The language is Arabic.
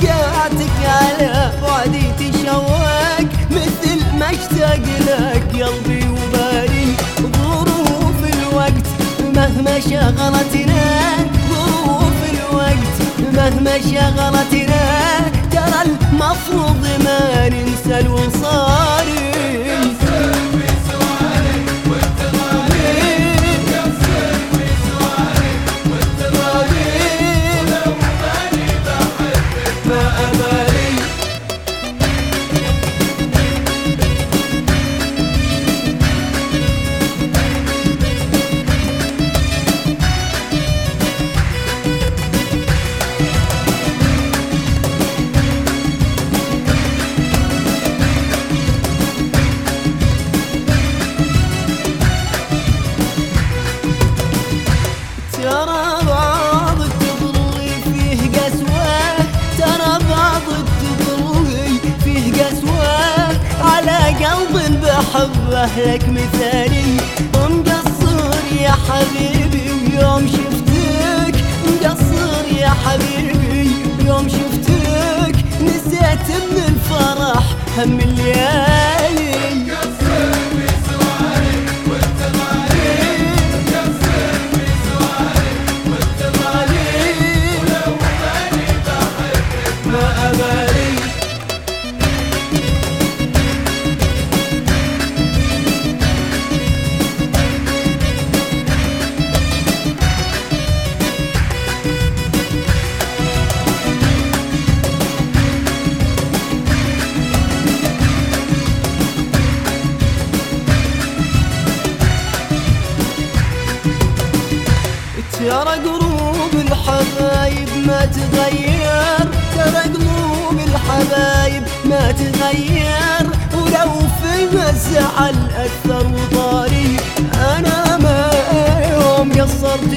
توقعتك على بعدي تشوق مثل ما اشتاق لك قلبي وبالي ظروف الوقت مهما شغلتنا ظروف الوقت مهما شغلتنا. ترى المفروض ما ننسى الوصال. قلب بحبه لك مثالي. مقصر يا حبيبي يوم شفتك. مقصر يا حبيبي يوم شفتك. نسيت من الفرح هم الليالي. ترى قلوب الحبايب ما تغير ترى قلوب الحبايب ما تغير. ولو في الزعل أكثر وطاري أنا ما يوم قصرت